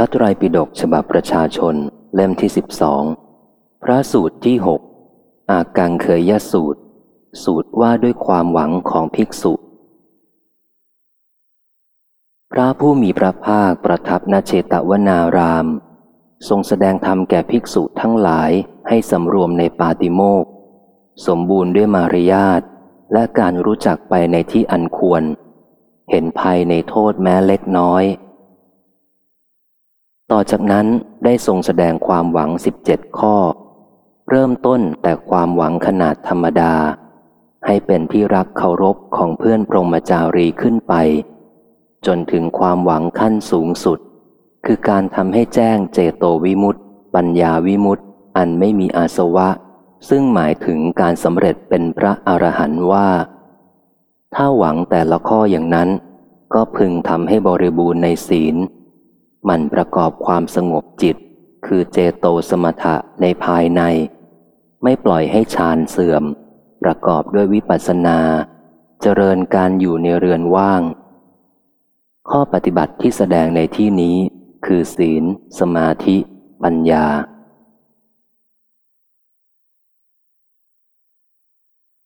ระไตรปิฎกฉบับประชาชนเล่มที่สิบสองพระสูตรที่หกอากังเคยยสูตร สูตรว่าด้วยความหวังของภิกษุ พระผู้มีพระภาคประทับณเชตวนาราม ทรงแสดงธรรมแก่ภิกษุทั้งหลายให้สำรวมในปาติโมกสมบูรณ์ด้วยมารยาทและการรู้จักไปในที่อันควร เห็นภัยในโทษแม้เล็กน้อย ต่อจากนั้นได้ทรงแสดงความหวังสิบเจ็ดข้อ เริ่มต้นแต่ความหวังขนาดธรรมดา ให้เป็นที่รักเคารพของเพื่อนพรหมจารีขึ้นไป จนถึงความหวังขั้นสูงสุด คือการทำให้แจ้งเจโตวิมุตติปัญญาวิมุตติอันไม่มีอาสวะ ซึ่งหมายถึงการสำเร็จเป็นพระอรหันต์ว่า ถ้าหวังแต่ละข้ออย่างนั้น ก็พึงทำให้บริบูรณ์ในศีล มันประกอบความสงบจิต คือเจโตสมถะในภายใน ไม่ปล่อยให้ฌานเสื่อม ประกอบด้วยวิปัสสนา เจริญการอยู่ในเรือนว่าง ข้อปฏิบัติที่แสดงในที่นี้ คือศีล สมาธิ ปัญญา